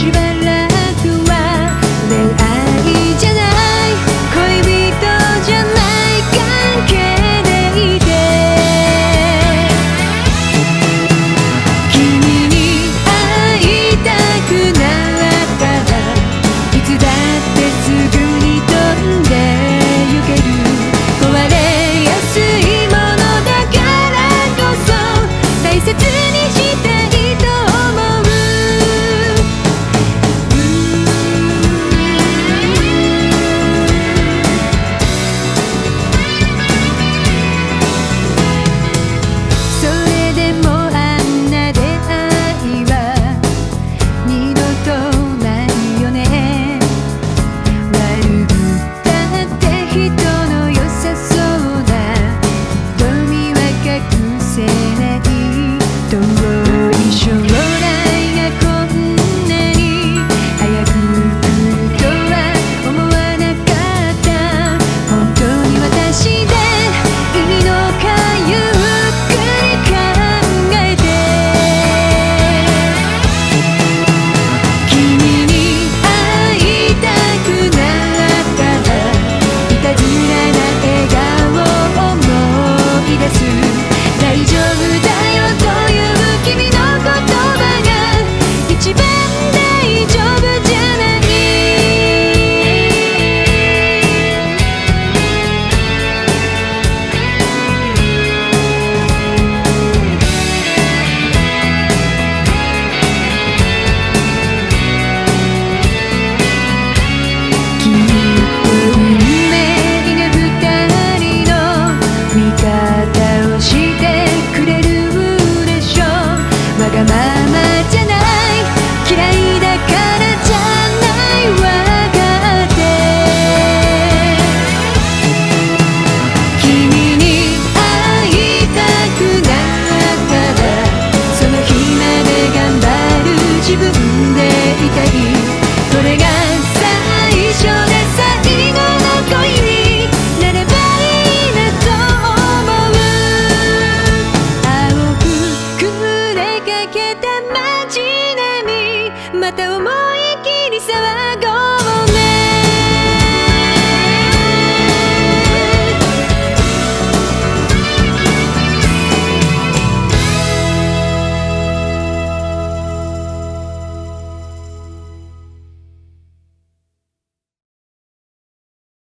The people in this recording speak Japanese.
ci vede それが最初で最後の恋になればいいなと思う。青くくれかけた街並みまた思う